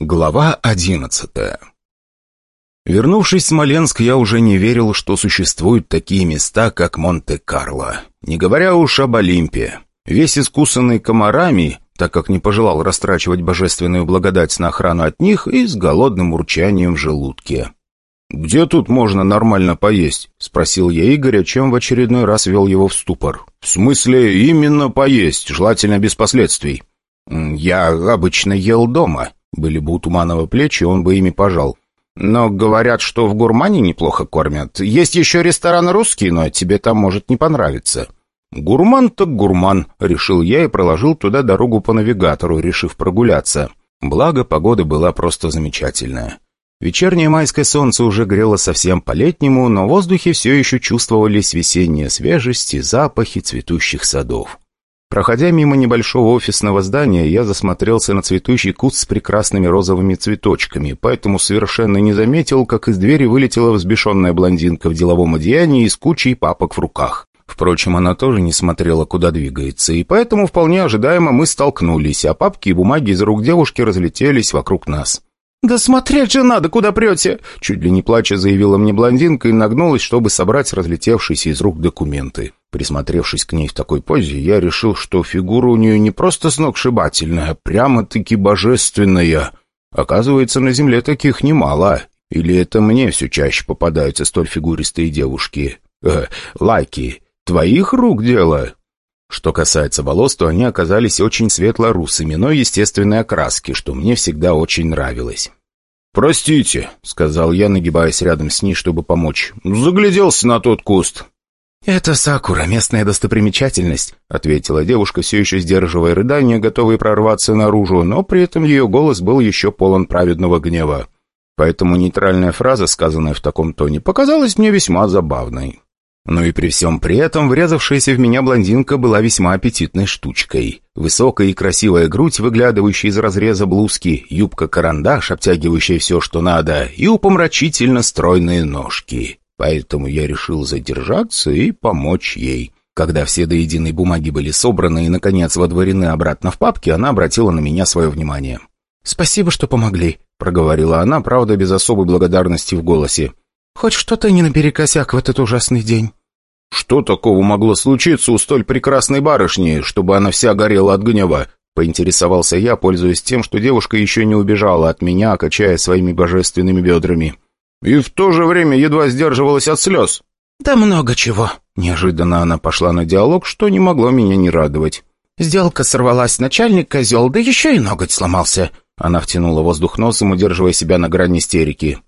Глава одиннадцатая Вернувшись в Смоленск, я уже не верил, что существуют такие места, как Монте-Карло. Не говоря уж об Олимпе. Весь искусанный комарами, так как не пожелал растрачивать божественную благодать на охрану от них, и с голодным урчанием в желудке. «Где тут можно нормально поесть?» — спросил я Игоря, чем в очередной раз вел его в ступор. «В смысле, именно поесть, желательно без последствий». «Я обычно ел дома». Были бы у Туманова плечи, он бы ими пожал. «Но говорят, что в гурмане неплохо кормят. Есть еще ресторан русский, но тебе там может не понравиться». «Гурман так гурман», — решил я и проложил туда дорогу по навигатору, решив прогуляться. Благо, погода была просто замечательная. Вечернее майское солнце уже грело совсем по-летнему, но в воздухе все еще чувствовались весенняя свежесть и запахи цветущих садов. Проходя мимо небольшого офисного здания, я засмотрелся на цветущий куст с прекрасными розовыми цветочками, поэтому совершенно не заметил, как из двери вылетела взбешенная блондинка в деловом одеянии и с кучей папок в руках. Впрочем, она тоже не смотрела, куда двигается, и поэтому вполне ожидаемо мы столкнулись, а папки и бумаги из рук девушки разлетелись вокруг нас. «Да смотреть же надо, куда прете!» Чуть ли не плача заявила мне блондинка и нагнулась, чтобы собрать разлетевшиеся из рук документы. Присмотревшись к ней в такой позе, я решил, что фигура у нее не просто сногсшибательная, а прямо-таки божественная. Оказывается, на земле таких немало. Или это мне все чаще попадаются столь фигуристые девушки? Э, лайки, твоих рук дело?» Что касается волос, то они оказались очень светло-русыми, но естественной окраски, что мне всегда очень нравилось. «Простите», — сказал я, нагибаясь рядом с ней, чтобы помочь. «Загляделся на тот куст». «Это Сакура, местная достопримечательность», — ответила девушка, все еще сдерживая рыдания, готовые прорваться наружу, но при этом ее голос был еще полон праведного гнева. Поэтому нейтральная фраза, сказанная в таком тоне, показалась мне весьма забавной. Но и при всем при этом врезавшаяся в меня блондинка была весьма аппетитной штучкой. Высокая и красивая грудь, выглядывающая из разреза блузки, юбка-карандаш, обтягивающая все, что надо, и упомрачительно стройные ножки. Поэтому я решил задержаться и помочь ей. Когда все до единой бумаги были собраны и, наконец, водворены обратно в папки, она обратила на меня свое внимание. «Спасибо, что помогли», — проговорила она, правда, без особой благодарности в голосе. Хоть что-то не наперекосяк в этот ужасный день». «Что такого могло случиться у столь прекрасной барышни, чтобы она вся горела от гнева?» Поинтересовался я, пользуясь тем, что девушка еще не убежала от меня, качая своими божественными бедрами. И в то же время едва сдерживалась от слез. «Да много чего». Неожиданно она пошла на диалог, что не могло меня не радовать. «Сделка сорвалась, начальник козел, да еще и ноготь сломался». Она втянула воздух носом, удерживая себя на грани истерики.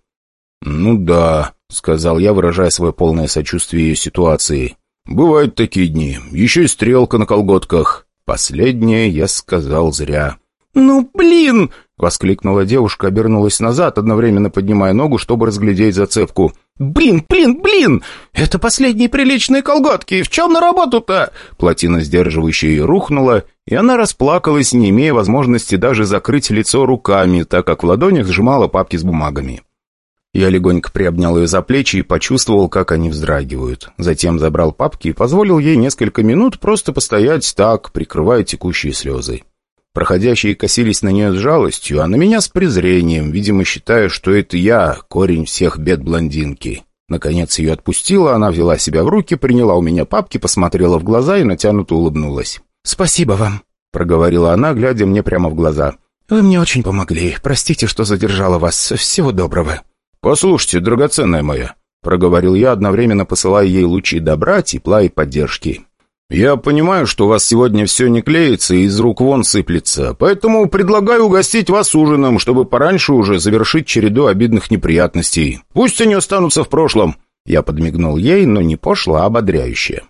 «Ну да», — сказал я, выражая свое полное сочувствие ее ситуации. «Бывают такие дни. Еще и стрелка на колготках». Последнее я сказал зря. «Ну, блин!» — воскликнула девушка, обернулась назад, одновременно поднимая ногу, чтобы разглядеть зацепку. «Блин, блин, блин! Это последние приличные колготки! В чем на работу-то?» Плотина, сдерживающая ее, рухнула, и она расплакалась, не имея возможности даже закрыть лицо руками, так как в ладонях сжимала папки с бумагами. Я легонько приобнял ее за плечи и почувствовал, как они вздрагивают. Затем забрал папки и позволил ей несколько минут просто постоять так, прикрывая текущие слезы. Проходящие косились на нее с жалостью, а на меня с презрением, видимо, считая, что это я, корень всех бед блондинки. Наконец ее отпустила, она взяла себя в руки, приняла у меня папки, посмотрела в глаза и натянуто улыбнулась. «Спасибо вам», — проговорила она, глядя мне прямо в глаза. «Вы мне очень помогли. Простите, что задержала вас. Всего доброго». «Послушайте, драгоценная моя», — проговорил я, одновременно посылая ей лучи добра, тепла и поддержки. «Я понимаю, что у вас сегодня все не клеится и из рук вон сыплется, поэтому предлагаю угостить вас ужином, чтобы пораньше уже завершить череду обидных неприятностей. Пусть они останутся в прошлом». Я подмигнул ей, но не пошло, а ободряюще.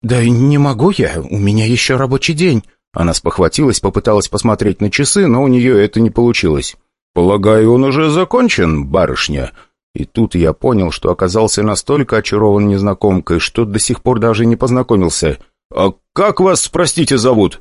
«Да не могу я, у меня еще рабочий день». Она спохватилась, попыталась посмотреть на часы, но у нее это не получилось. «Полагаю, он уже закончен, барышня?» И тут я понял, что оказался настолько очарован незнакомкой, что до сих пор даже не познакомился. «А как вас, простите, зовут?»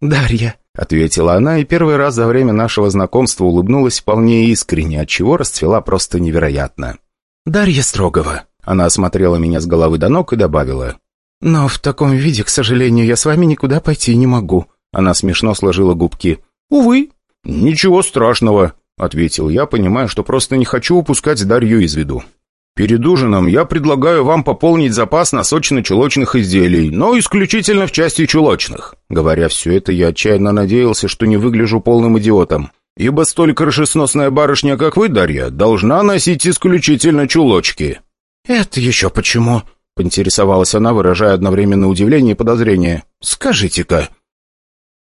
«Дарья», — ответила она, и первый раз за время нашего знакомства улыбнулась вполне искренне, отчего расцвела просто невероятно. «Дарья Строгова». Она осмотрела меня с головы до ног и добавила. «Но в таком виде, к сожалению, я с вами никуда пойти не могу». Она смешно сложила губки. «Увы». «Ничего страшного», ответил я, понимая, что просто не хочу упускать Дарью из виду. «Перед ужином я предлагаю вам пополнить запас на сочно-чулочных изделий, но исключительно в части чулочных». Говоря все это, я отчаянно надеялся, что не выгляжу полным идиотом. Ибо столь крышесносная барышня, как вы, Дарья, должна носить исключительно чулочки». «Это еще почему?» — поинтересовалась она, выражая одновременно удивление и подозрение. «Скажите-ка».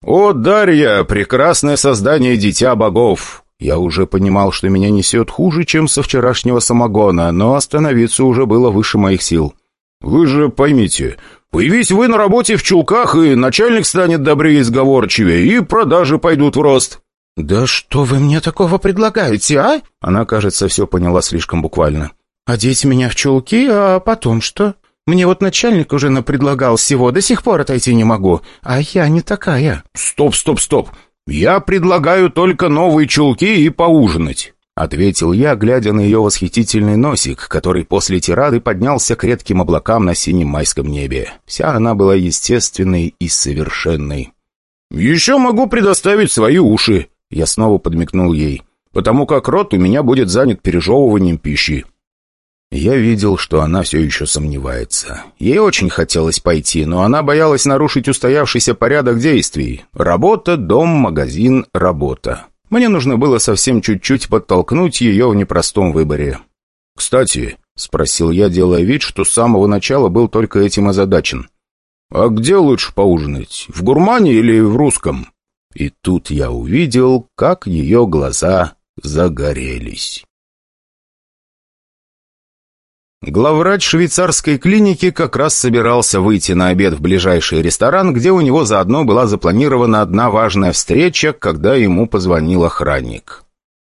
«О, Дарья, прекрасное создание дитя богов! Я уже понимал, что меня несет хуже, чем со вчерашнего самогона, но остановиться уже было выше моих сил. «Вы же поймите, появись вы на работе в чулках, и начальник станет добрее и сговорчивее, и продажи пойдут в рост». «Да что вы мне такого предлагаете, а?» Она, кажется, все поняла слишком буквально. «Одеть меня в чулки, а потом что? Мне вот начальник уже напредлагал всего, до сих пор отойти не могу, а я не такая». «Стоп, стоп, стоп! «Я предлагаю только новые чулки и поужинать», — ответил я, глядя на ее восхитительный носик, который после тирады поднялся к редким облакам на синем майском небе. Вся она была естественной и совершенной. «Еще могу предоставить свои уши», — я снова подмигнул ей, «потому как рот у меня будет занят пережевыванием пищи». Я видел, что она все еще сомневается. Ей очень хотелось пойти, но она боялась нарушить устоявшийся порядок действий. Работа, дом, магазин, работа. Мне нужно было совсем чуть-чуть подтолкнуть ее в непростом выборе. «Кстати», — спросил я, делая вид, что с самого начала был только этим озадачен. «А где лучше поужинать? В гурмане или в русском?» И тут я увидел, как ее глаза загорелись. Главврач швейцарской клиники как раз собирался выйти на обед в ближайший ресторан, где у него заодно была запланирована одна важная встреча, когда ему позвонил охранник.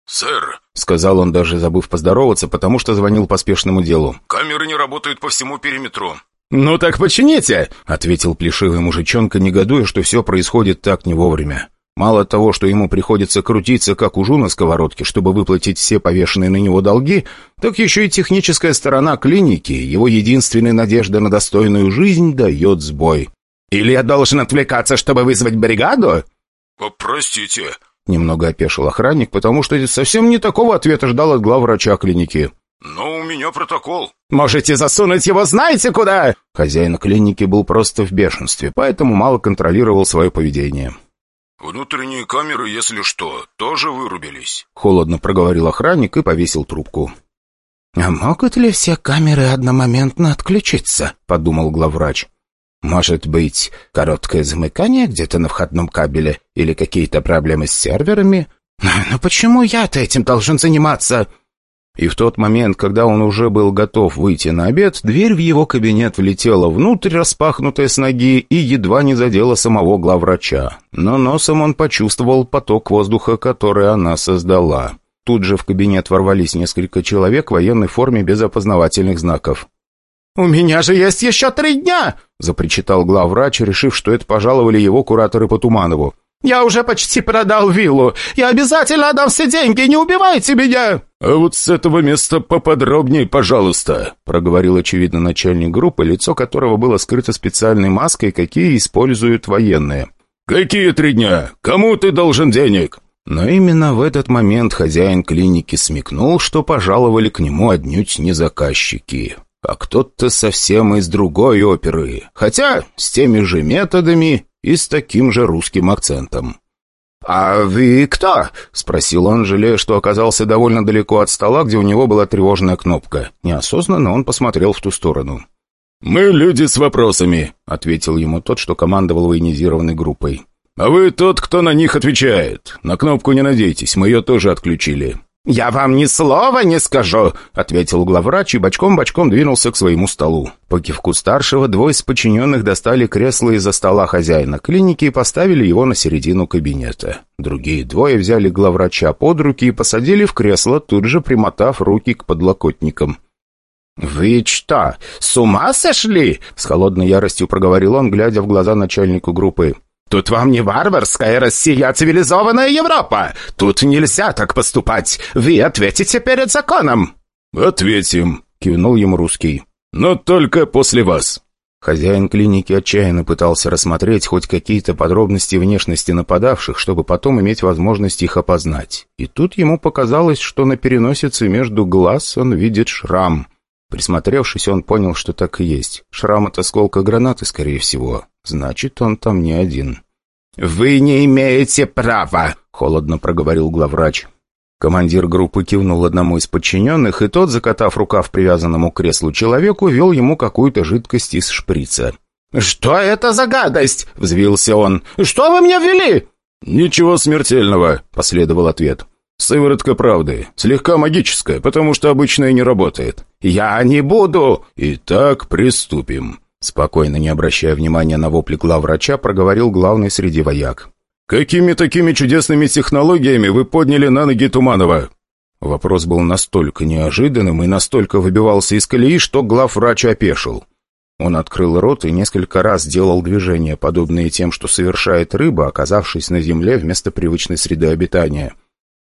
«Сэр», — сказал он, даже забыв поздороваться, потому что звонил по спешному делу. «Камеры не работают по всему периметру». «Ну так почините», — ответил плешивый мужичонка, негодуя, что все происходит так не вовремя. Мало того, что ему приходится крутиться, как ужу на сковородке, чтобы выплатить все повешенные на него долги, так еще и техническая сторона клиники, его единственная надежда на достойную жизнь, дает сбой. «Или я должен отвлекаться, чтобы вызвать бригаду?» «Простите», — немного опешил охранник, потому что совсем не такого ответа ждал от главврача клиники. «Но у меня протокол». «Можете засунуть его знаете куда?» Хозяин клиники был просто в бешенстве, поэтому мало контролировал свое поведение. «Внутренние камеры, если что, тоже вырубились», — холодно проговорил охранник и повесил трубку. «А могут ли все камеры одномоментно отключиться?» — подумал главврач. «Может быть, короткое замыкание где-то на входном кабеле или какие-то проблемы с серверами? Но почему я-то этим должен заниматься?» И в тот момент, когда он уже был готов выйти на обед, дверь в его кабинет влетела внутрь, распахнутая с ноги, и едва не задела самого главврача. Но носом он почувствовал поток воздуха, который она создала. Тут же в кабинет ворвались несколько человек в военной форме без опознавательных знаков. «У меня же есть еще три дня!» — запричитал главврач, решив, что это пожаловали его кураторы по Туманову. «Я уже почти продал виллу. Я обязательно отдам все деньги. Не убивайте меня!» «А вот с этого места поподробнее, пожалуйста», — проговорил очевидно начальник группы, лицо которого было скрыто специальной маской, какие используют военные. «Какие три дня? Кому ты должен денег?» Но именно в этот момент хозяин клиники смекнул, что пожаловали к нему отнюдь не заказчики, а кто-то совсем из другой оперы, хотя с теми же методами и с таким же русским акцентом. «А вы кто?» — спросил он, жалея, что оказался довольно далеко от стола, где у него была тревожная кнопка. Неосознанно он посмотрел в ту сторону. «Мы люди с вопросами», — ответил ему тот, что командовал военизированной группой. «А вы тот, кто на них отвечает. На кнопку не надейтесь, мы ее тоже отключили». «Я вам ни слова не скажу», — ответил главврач и бочком-бочком двинулся к своему столу. По кивку старшего двое из подчиненных достали кресло из-за стола хозяина клиники и поставили его на середину кабинета. Другие двое взяли главврача под руки и посадили в кресло, тут же примотав руки к подлокотникам. «Вы что, с ума сошли?» — с холодной яростью проговорил он, глядя в глаза начальнику группы. Тут вам не варварская Россия, а цивилизованная Европа. Тут нельзя так поступать. Вы ответите перед законом». «Ответим», — кивнул ему русский. «Но только после вас». Хозяин клиники отчаянно пытался рассмотреть хоть какие-то подробности внешности нападавших, чтобы потом иметь возможность их опознать. И тут ему показалось, что на переносице между глаз он видит шрам. Присмотревшись, он понял, что так и есть. Шрам от осколка гранаты, скорее всего. Значит, он там не один. «Вы не имеете права!» — холодно проговорил главврач. Командир группы кивнул одному из подчиненных, и тот, закатав рукав привязанному к креслу человеку, вел ему какую-то жидкость из шприца. «Что это за гадость?» — взвился он. «Что вы мне ввели?» «Ничего смертельного», — последовал ответ. «Сыворотка правды. Слегка магическая, потому что обычная не работает». «Я не буду!» «Итак, приступим». Спокойно, не обращая внимания на вопли главврача, проговорил главный среди вояк. «Какими такими чудесными технологиями вы подняли на ноги Туманова?» Вопрос был настолько неожиданным и настолько выбивался из колеи, что главврач опешил. Он открыл рот и несколько раз делал движения, подобные тем, что совершает рыба, оказавшись на земле вместо привычной среды обитания.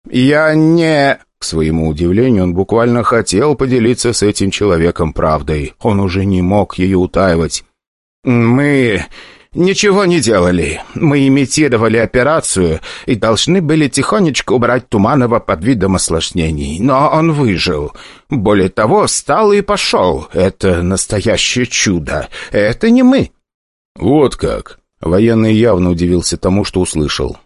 «Я не...» К своему удивлению, он буквально хотел поделиться с этим человеком правдой. Он уже не мог ее утаивать. «Мы... «Ничего не делали. Мы имитировали операцию и должны были тихонечко убрать Туманова под видом осложнений. Но он выжил. Более того, встал и пошел. Это настоящее чудо. Это не мы». «Вот как». Военный явно удивился тому, что услышал.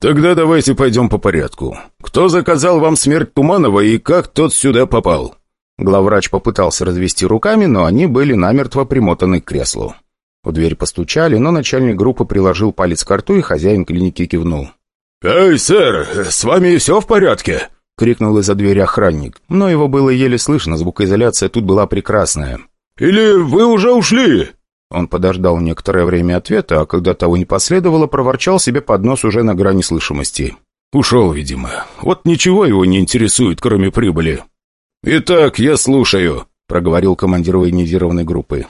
«Тогда давайте пойдем по порядку. Кто заказал вам смерть Туманова и как тот сюда попал?» Главврач попытался развести руками, но они были намертво примотаны к креслу. В дверь постучали, но начальник группы приложил палец к рту, и хозяин клиники кивнул. «Эй, сэр, с вами все в порядке?» — крикнул из-за двери охранник. Но его было еле слышно, звукоизоляция тут была прекрасная. «Или вы уже ушли?» Он подождал некоторое время ответа, а когда того не последовало, проворчал себе под нос уже на грани слышимости. «Ушел, видимо. Вот ничего его не интересует, кроме прибыли». «Итак, я слушаю», — проговорил командир военизированной группы.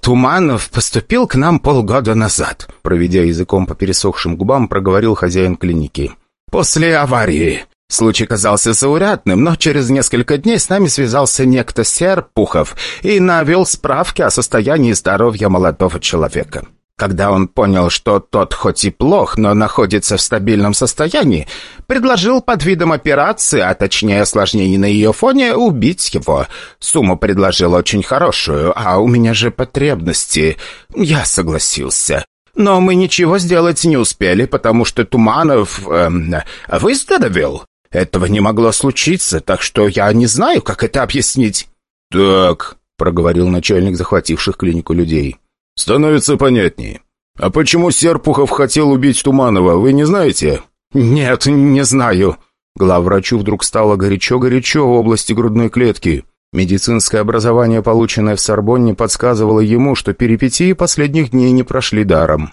«Туманов поступил к нам полгода назад», проведя языком по пересохшим губам, проговорил хозяин клиники. «После аварии. Случай казался заурядным, но через несколько дней с нами связался некто Серпухов и навел справки о состоянии здоровья молодого человека. Когда он понял, что тот хоть и плох, но находится в стабильном состоянии, предложил под видом операции, а точнее осложнений на ее фоне, убить его. Сумму предложил очень хорошую, а у меня же потребности. Я согласился. Но мы ничего сделать не успели, потому что Туманов эм, выздоровел. Этого не могло случиться, так что я не знаю, как это объяснить». «Так», — проговорил начальник захвативших клинику людей. «Становится понятнее. А почему Серпухов хотел убить Туманова, вы не знаете?» «Нет, не знаю». Главврачу вдруг стало горячо-горячо в области грудной клетки. Медицинское образование, полученное в Сорбонне, подсказывало ему, что перипетии последних дней не прошли даром.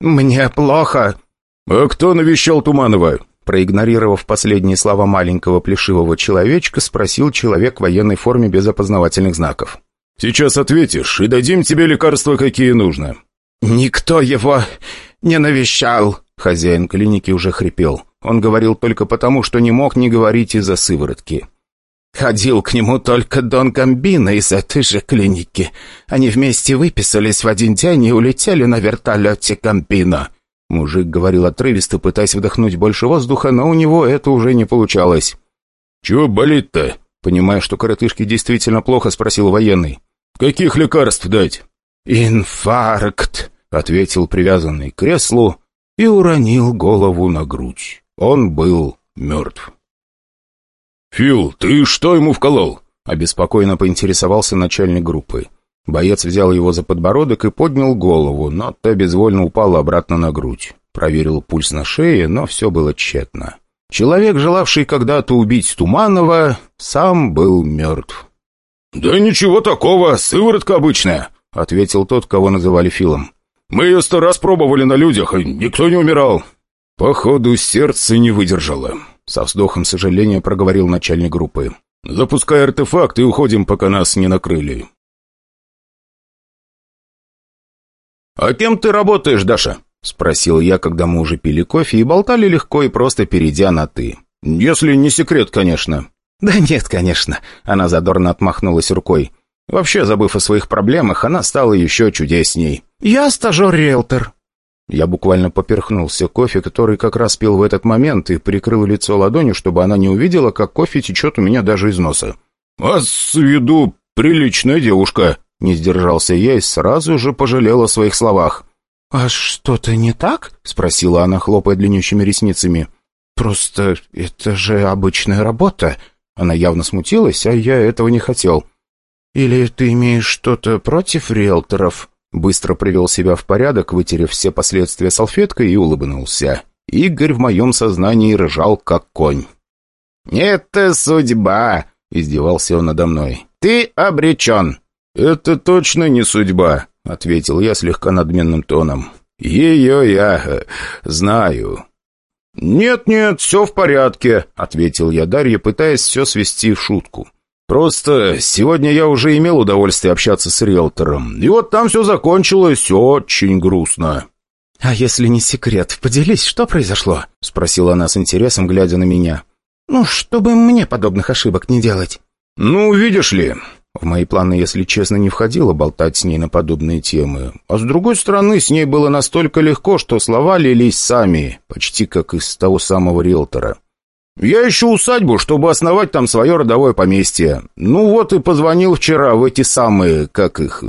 «Мне плохо». «А кто навещал Туманова?» Проигнорировав последние слова маленького плешивого человечка, спросил человек в военной форме без опознавательных знаков. «Сейчас ответишь, и дадим тебе лекарства, какие нужно». «Никто его не навещал», — хозяин клиники уже хрипел. Он говорил только потому, что не мог не говорить из-за сыворотки. «Ходил к нему только Дон Гамбино из этой же клиники. Они вместе выписались в один день и улетели на вертолете Гамбино». Мужик говорил отрывисто, пытаясь вдохнуть больше воздуха, но у него это уже не получалось. «Чего болит-то?» Понимая, что коротышке действительно плохо, спросил военный. «Каких лекарств дать?» «Инфаркт», — ответил привязанный к креслу и уронил голову на грудь. Он был мертв. «Фил, ты что ему вколол?» — обеспокоенно поинтересовался начальник группы. Боец взял его за подбородок и поднял голову, но та безвольно упала обратно на грудь. Проверил пульс на шее, но все было тщетно. Человек, желавший когда-то убить Туманова, сам был мертв. «Да ничего такого, сыворотка обычная», — ответил тот, кого называли Филом. «Мы ее сто раз пробовали на людях, и никто не умирал». «Походу, сердце не выдержало», — со вздохом сожаления проговорил начальник группы. «Запускай артефакт и уходим, пока нас не накрыли». «А кем ты работаешь, Даша?» — спросил я, когда мы уже пили кофе и болтали легко и просто перейдя на «ты». «Если не секрет, конечно». «Да нет, конечно», — она задорно отмахнулась рукой. Вообще, забыв о своих проблемах, она стала еще чудесней. «Я стажер-риэлтор». Я буквально поперхнулся кофе, который как раз пил в этот момент, и прикрыл лицо ладонью, чтобы она не увидела, как кофе течет у меня даже из носа. «А с виду приличная девушка», — не сдержался я и сразу же пожалел о своих словах. «А что-то не так?» — спросила она, хлопая длиннющими ресницами. «Просто это же обычная работа». Она явно смутилась, а я этого не хотел. «Или ты имеешь что-то против риэлторов?» Быстро привел себя в порядок, вытерев все последствия салфеткой и улыбнулся. Игорь в моем сознании ржал, как конь. «Это судьба!» — издевался он надо мной. «Ты обречен!» «Это точно не судьба», — ответил я слегка надменным тоном. «Ее я знаю». «Нет-нет, все в порядке», — ответил я Дарье, пытаясь все свести в шутку. Просто сегодня я уже имел удовольствие общаться с риэлтором, и вот там все закончилось очень грустно». «А если не секрет, поделись, что произошло?» — спросила она с интересом, глядя на меня. «Ну, чтобы мне подобных ошибок не делать». «Ну, видишь ли...» В мои планы, если честно, не входило болтать с ней на подобные темы. А с другой стороны, с ней было настолько легко, что слова лились сами, почти как из того самого риэлтора. Я ищу усадьбу, чтобы основать там свое родовое поместье. Ну вот и позвонил вчера в эти самые, как их,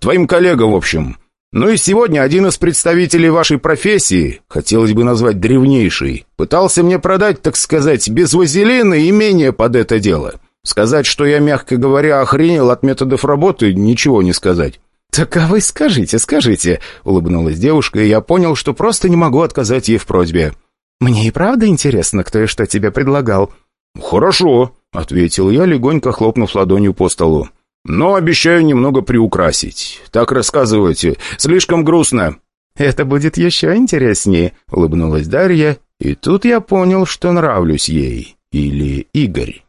твоим коллегам, в общем. Ну и сегодня один из представителей вашей профессии, хотелось бы назвать древнейший, пытался мне продать, так сказать, без вазелина имение под это дело. Сказать, что я, мягко говоря, охренел от методов работы, ничего не сказать. «Так а вы скажите, скажите», — улыбнулась девушка, и я понял, что просто не могу отказать ей в просьбе. «Мне и правда интересно, кто и что тебе предлагал». «Хорошо», — ответил я, легонько хлопнув ладонью по столу. «Но обещаю немного приукрасить. Так рассказывайте. Слишком грустно». «Это будет еще интереснее», — улыбнулась Дарья, и тут я понял, что нравлюсь ей. Или Игорь.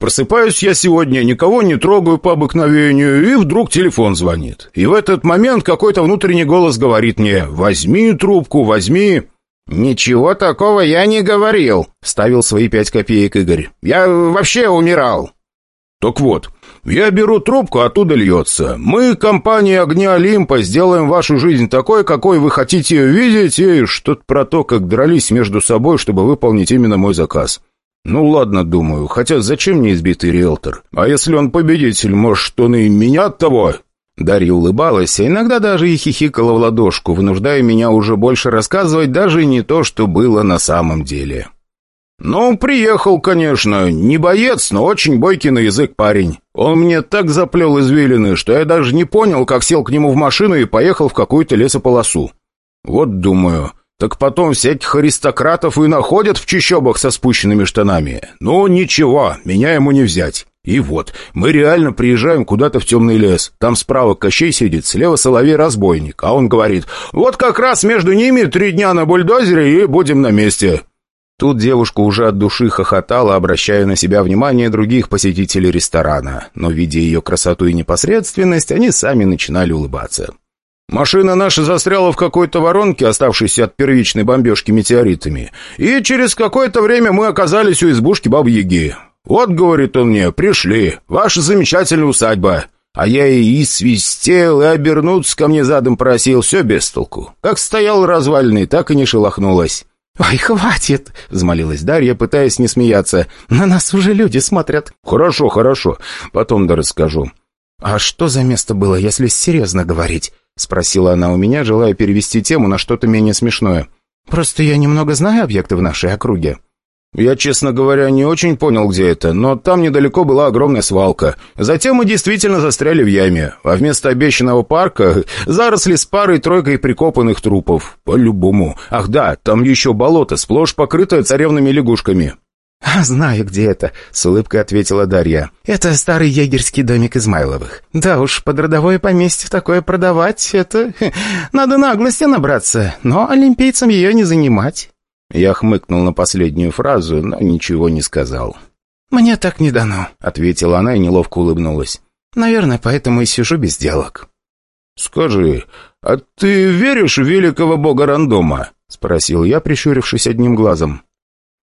Просыпаюсь я сегодня, никого не трогаю по обыкновению, и вдруг телефон звонит. И в этот момент какой-то внутренний голос говорит мне «Возьми трубку, возьми». «Ничего такого я не говорил», — ставил свои пять копеек Игорь. «Я вообще умирал». «Так вот, я беру трубку, оттуда льется. Мы, компания «Огня Олимпа», сделаем вашу жизнь такой, какой вы хотите ее видеть, и что-то про то, как дрались между собой, чтобы выполнить именно мой заказ. Ну ладно, думаю, хотя зачем мне избитый риэлтор? А если он победитель, может, он и меня от того? Дарья улыбалась, а иногда даже и хихикала в ладошку, вынуждая меня уже больше рассказывать даже не то, что было на самом деле. «Ну, приехал, конечно. Не боец, но очень бойкий на язык парень. Он мне так заплел извилины, что я даже не понял, как сел к нему в машину и поехал в какую-то лесополосу. Вот думаю, так потом всяких аристократов и находят в чищобах со спущенными штанами. Ну, ничего, меня ему не взять. И вот, мы реально приезжаем куда-то в темный лес. Там справа Кощей сидит, слева Соловей-разбойник. А он говорит, вот как раз между ними три дня на бульдозере и будем на месте. Тут девушка уже от души хохотала, обращая на себя внимание других посетителей ресторана. Но, видя ее красоту и непосредственность, они сами начинали улыбаться. Машина наша застряла в какой-то воронке, оставшейся от первичной бомбежки метеоритами. И через какое-то время мы оказались у избушки Бабы-Яги. «Вот, — говорит он мне, — пришли, ваша замечательная усадьба». А я и свистел, и обернуться ко мне задом просил, все без толку. Как стоял развальный, так и не шелохнулась. «Ой, хватит!» — взмолилась Дарья, пытаясь не смеяться. «На нас уже люди смотрят». «Хорошо, хорошо. Потом да расскажу». «А что за место было, если серьезно говорить?» — спросила она у меня, желая перевести тему на что-то менее смешное. «Просто я немного знаю объекты в нашей округе». Я, честно говоря, не очень понял, где это, но там недалеко была огромная свалка. Затем мы действительно застряли в яме, а вместо обещанного парка заросли с парой-тройкой прикопанных трупов. По-любому. Ах да, там еще болото, сплошь покрытое царевными лягушками. «А, знаю, где это», — с улыбкой ответила Дарья. «Это старый егерский домик Измайловых. Да уж, под родовое поместье такое продавать, это... Надо наглости набраться, но олимпийцам ее не занимать». Я хмыкнул на последнюю фразу, но ничего не сказал. «Мне так не дано», — ответила она и неловко улыбнулась. «Наверное, поэтому и сижу без сделок». «Скажи, а ты веришь в великого бога рандома?» — спросил я, прищурившись одним глазом.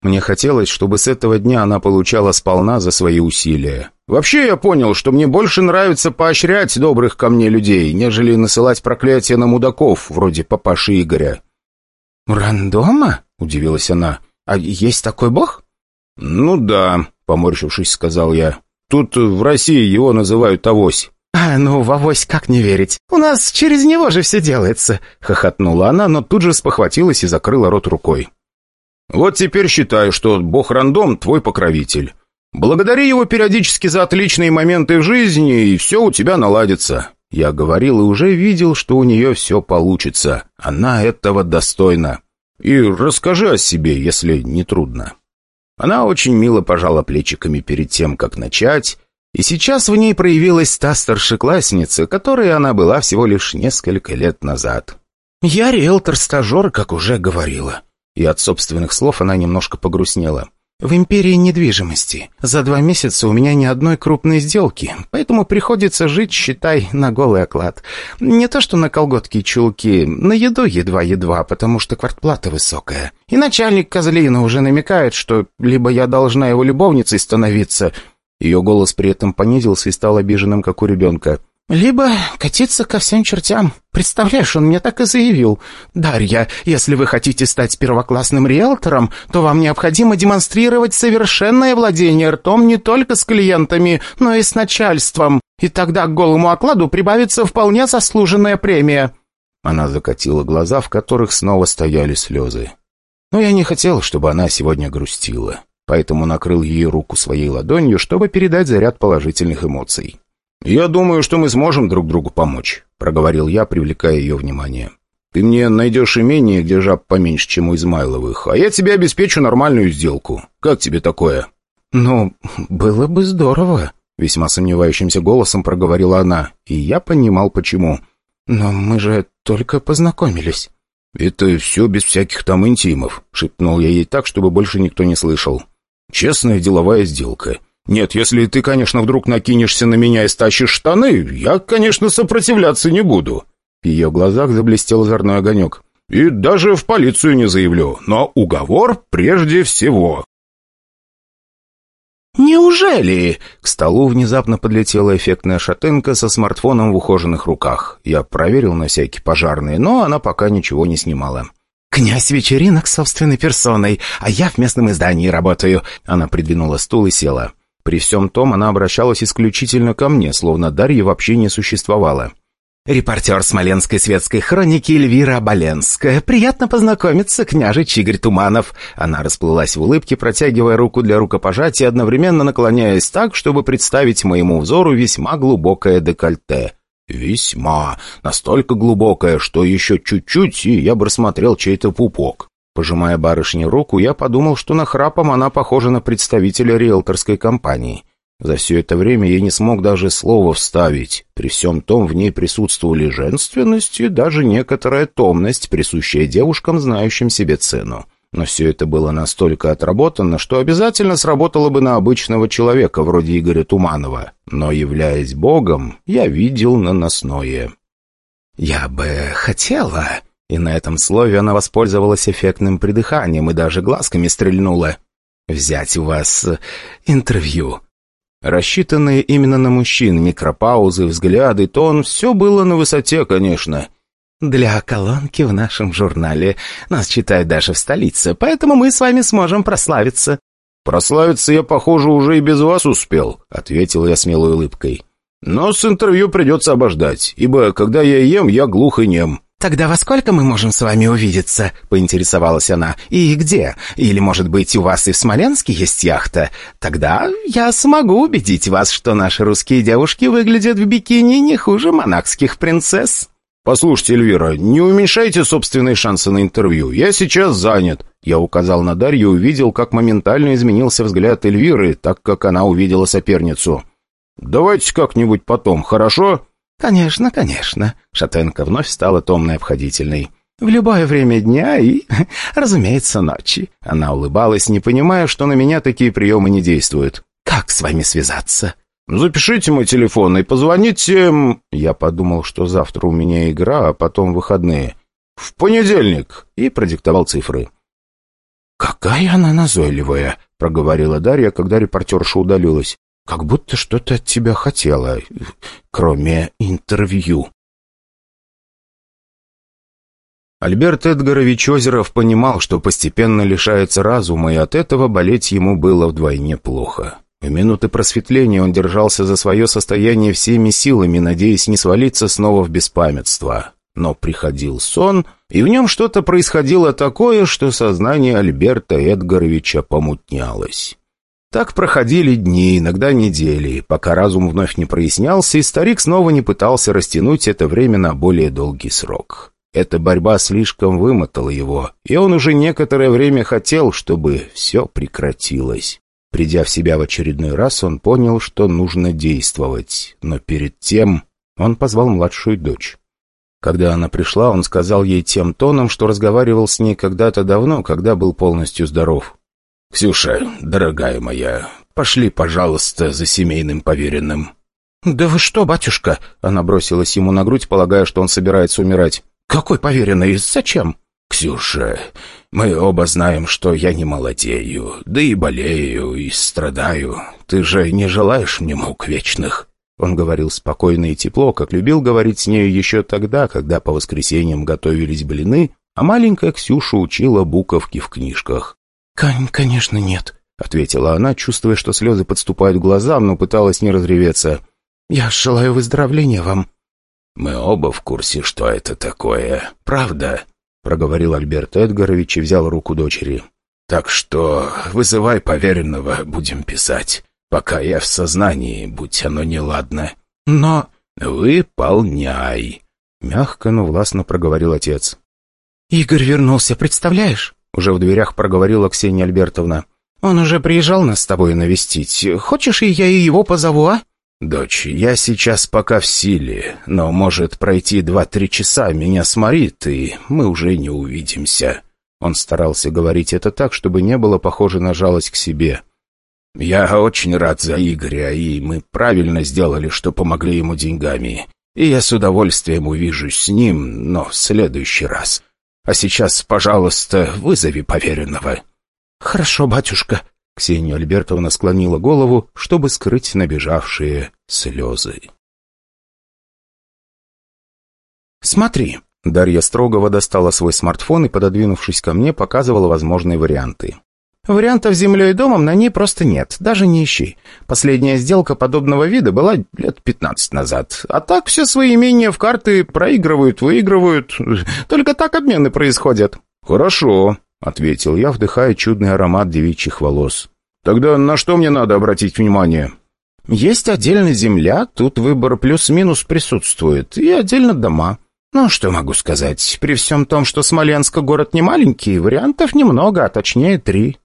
Мне хотелось, чтобы с этого дня она получала сполна за свои усилия. Вообще я понял, что мне больше нравится поощрять добрых ко мне людей, нежели насылать проклятия на мудаков, вроде папаши Игоря». «Рандома?» — удивилась она. «А есть такой бог?» «Ну да», — поморщившись, сказал я. «Тут в России его называют авось». «А, ну, в авось как не верить? У нас через него же все делается!» — хохотнула она, но тут же спохватилась и закрыла рот рукой. «Вот теперь считаю, что бог-рандом твой покровитель. Благодари его периодически за отличные моменты в жизни, и все у тебя наладится». Я говорил и уже видел, что у нее все получится. Она этого достойна. И расскажи о себе, если не трудно. Она очень мило пожала плечиками перед тем, как начать, и сейчас в ней проявилась та старшеклассница, которой она была всего лишь несколько лет назад. «Я риэлтор-стажер, как уже говорила». И от собственных слов она немножко погрустнела. «В империи недвижимости. За два месяца у меня ни одной крупной сделки, поэтому приходится жить, считай, на голый оклад. Не то что на колготки и чулки, на еду едва-едва, потому что квартплата высокая. И начальник Козлина уже намекает, что либо я должна его любовницей становиться, ее голос при этом понизился и стал обиженным, как у ребенка. «Либо катиться ко всем чертям. Представляешь, он мне так и заявил. Дарья, если вы хотите стать первоклассным риэлтором, то вам необходимо демонстрировать совершенное владение ртом не только с клиентами, но и с начальством. И тогда к голому окладу прибавится вполне заслуженная премия». Она закатила глаза, в которых снова стояли слезы. Но я не хотел, чтобы она сегодня грустила поэтому накрыл ей руку своей ладонью, чтобы передать заряд положительных эмоций. «Я думаю, что мы сможем друг другу помочь», — проговорил я, привлекая ее внимание. «Ты мне найдешь имение, где жаб поменьше, чем у Измайловых, а я тебе обеспечу нормальную сделку. Как тебе такое?» «Ну, было бы здорово», — весьма сомневающимся голосом проговорила она, и я понимал, почему. «Но мы же только познакомились». «Это все без всяких там интимов», — шепнул я ей так, чтобы больше никто не слышал. Честная деловая сделка. Нет, если ты, конечно, вдруг накинешься на меня и стащишь штаны, я, конечно, сопротивляться не буду». В ее глазах заблестел озорной огонек. «И даже в полицию не заявлю, но уговор прежде всего». «Неужели?» К столу внезапно подлетела эффектная шатенка со смартфоном в ухоженных руках. Я проверил на всякий пожарный, но она пока ничего не снимала. «Князь вечеринок собственной персоной, а я в местном издании работаю». Она придвинула стул и села. При всем том она обращалась исключительно ко мне, словно Дарья вообще не существовала. «Репортер Смоленской светской хроники Эльвира Оболенская. Приятно познакомиться, княжич Игорь Туманов». Она расплылась в улыбке, протягивая руку для рукопожатия, одновременно наклоняясь так, чтобы представить моему взору весьма глубокое декольте. «Весьма. Настолько глубокая, что еще чуть-чуть, и я бы рассмотрел чей-то пупок». Пожимая барышне руку, я подумал, что на храпом она похожа на представителя риэлторской компании. За все это время я не смог даже слова вставить. При всем том в ней присутствовали женственность и даже некоторая томность, присущая девушкам, знающим себе цену. Но все это было настолько отработано, что обязательно сработало бы на обычного человека, вроде Игоря Туманова. Но, являясь богом, я видел наносное. «Я бы хотела...» И на этом слове она воспользовалась эффектным придыханием и даже глазками стрельнула. «Взять у вас интервью». Рассчитанные именно на мужчин, микропаузы, взгляды, тон — все было на высоте, конечно. Для колонки в нашем журнале. Нас читают даже в столице, поэтому мы с вами сможем прославиться». «Прославиться я, похоже, уже и без вас успел», — ответил я смелой улыбкой. «Но с интервью придется обождать, ибо когда я ем, я глух и нем». «Тогда во сколько мы можем с вами увидеться?» — поинтересовалась она. «И где? Или, может быть, у вас и в Смоленске есть яхта? Тогда я смогу убедить вас, что наши русские девушки выглядят в бикини не хуже монахских принцесс». «Послушайте, Эльвира, не уменьшайте собственные шансы на интервью. Я сейчас занят». Я указал на Дарью и увидел, как моментально изменился взгляд Эльвиры, так как она увидела соперницу. «Давайте как-нибудь потом, хорошо?» «Конечно, конечно». Шатенка вновь стала томной обходительной. «В любое время дня и, разумеется, ночи». Она улыбалась, не понимая, что на меня такие приемы не действуют. «Как с вами связаться?» «Запишите мой телефон и позвоните...» Я подумал, что завтра у меня игра, а потом выходные. «В понедельник!» И продиктовал цифры. «Какая она назойливая!» — проговорила Дарья, когда репортерша удалилась. Как будто что-то от тебя хотела, кроме интервью». Альберт Эдгарович Озеров понимал, что постепенно лишается разума, и от этого болеть ему было вдвойне плохо. В минуты просветления он держался за свое состояние всеми силами, надеясь не свалиться снова в беспамятство. Но приходил сон, и в нем что-то происходило такое, что сознание Альберта Эдгаровича помутнялось. Так проходили дни, иногда недели, пока разум вновь не прояснялся, и старик снова не пытался растянуть это время на более долгий срок. Эта борьба слишком вымотала его, и он уже некоторое время хотел, чтобы все прекратилось. Придя в себя в очередной раз, он понял, что нужно действовать, но перед тем он позвал младшую дочь. Когда она пришла, он сказал ей тем тоном, что разговаривал с ней когда-то давно, когда был полностью здоров. «Ксюша, дорогая моя, пошли, пожалуйста, за семейным поверенным». «Да вы что, батюшка?» Она бросилась ему на грудь, полагая, что он собирается умирать. «Какой поверенный? Зачем?» «Ксюша, мы оба знаем, что я не молодею, да и болею, и страдаю. Ты же не желаешь мне мук вечных?» Он говорил спокойно и тепло, как любил говорить с нею еще тогда, когда по воскресеньям готовились блины, а маленькая Ксюша учила буковки в книжках. «Конечно нет», — ответила она, чувствуя, что слезы подступают к глазам, но пыталась не разреветься. «Я желаю выздоровления вам». «Мы оба в курсе, что это такое, правда?» — проговорил Альберт Эдгарович и взял руку дочери. «Так что вызывай поверенного, будем писать, пока я в сознании, будь оно неладно». «Но...» «Выполняй», — мягко, но властно проговорил отец. «Игорь вернулся, представляешь?» — уже в дверях проговорила Ксения Альбертовна. «Он уже приезжал нас с тобой навестить. Хочешь, и я и его позову, а?» «Дочь, я сейчас пока в силе, но может пройти два-три часа, меня сморит, и мы уже не увидимся». Он старался говорить это так, чтобы не было похоже на жалость к себе. «Я очень рад за Игоря, и мы правильно сделали, что помогли ему деньгами. И я с удовольствием увижусь с ним, но в следующий раз. А сейчас, пожалуйста, вызови поверенного». «Хорошо, батюшка», Ксения Альбертовна склонила голову, чтобы скрыть набежавшие слезы. «Смотри!» Дарья Строгова достала свой смартфон и, пододвинувшись ко мне, показывала возможные варианты. «Вариантов землей и домом на ней просто нет, даже не ищи. Последняя сделка подобного вида была лет пятнадцать назад. А так все свои имения в карты проигрывают, выигрывают. Только так обмены происходят». «Хорошо», — ответил я, вдыхая чудный аромат девичьих волос. «Тогда на что мне надо обратить внимание?» «Есть отдельно земля, тут выбор плюс-минус присутствует, и отдельно дома. Ну, что могу сказать, при всем том, что Смоленск город не маленький, вариантов немного, а точнее три».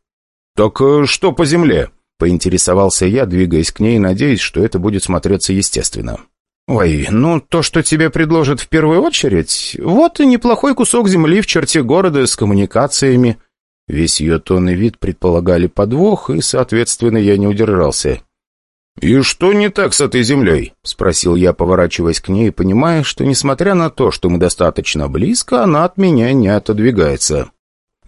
«Так э, что по земле?» — поинтересовался я, двигаясь к ней, надеясь, что это будет смотреться естественно. «Ой, ну то, что тебе предложат в первую очередь, вот и неплохой кусок земли в черте города с коммуникациями». Весь ее тон и вид предполагали подвох, и, соответственно, я не удержался. «И что не так с этой землей?» — спросил я, поворачиваясь к ней, понимая, что, несмотря на то, что мы достаточно близко, она от меня не отодвигается.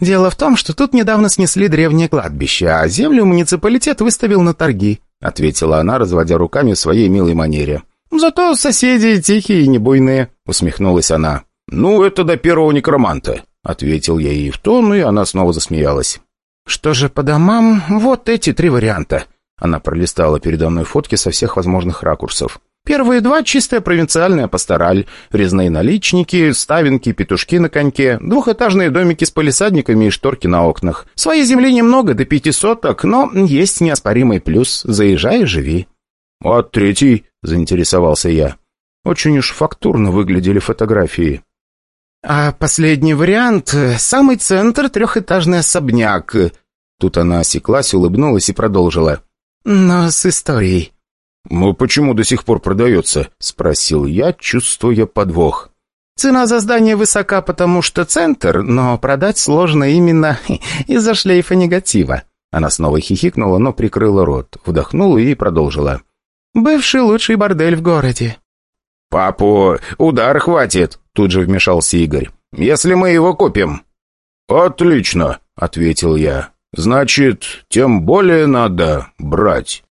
«Дело в том, что тут недавно снесли древнее кладбище, а землю муниципалитет выставил на торги», — ответила она, разводя руками в своей милой манере. «Зато соседи тихие и небуйные», — усмехнулась она. «Ну, это до первого некроманта», — ответил я ей в тон, и она снова засмеялась. «Что же по домам? Вот эти три варианта». Она пролистала передо мной фотки со всех возможных ракурсов. Первые два — чистая провинциальная пастораль, резные наличники, ставинки, петушки на коньке, двухэтажные домики с полисадниками и шторки на окнах. Своей земли немного, до пяти соток, но есть неоспоримый плюс. Заезжай и живи. «А третий?» — заинтересовался я. Очень уж фактурно выглядели фотографии. «А последний вариант — самый центр трехэтажный особняк». Тут она осеклась, улыбнулась и продолжила. «Но с историей». «Ну почему до сих пор продается?» — спросил я, чувствуя подвох. «Цена за здание высока, потому что центр, но продать сложно именно из-за шлейфа негатива». Она снова хихикнула, но прикрыла рот, вдохнула и продолжила. Бывший лучший бордель в городе». «Папу, удар хватит!» — тут же вмешался Игорь. «Если мы его купим». «Отлично!» — ответил я. «Значит, тем более надо брать».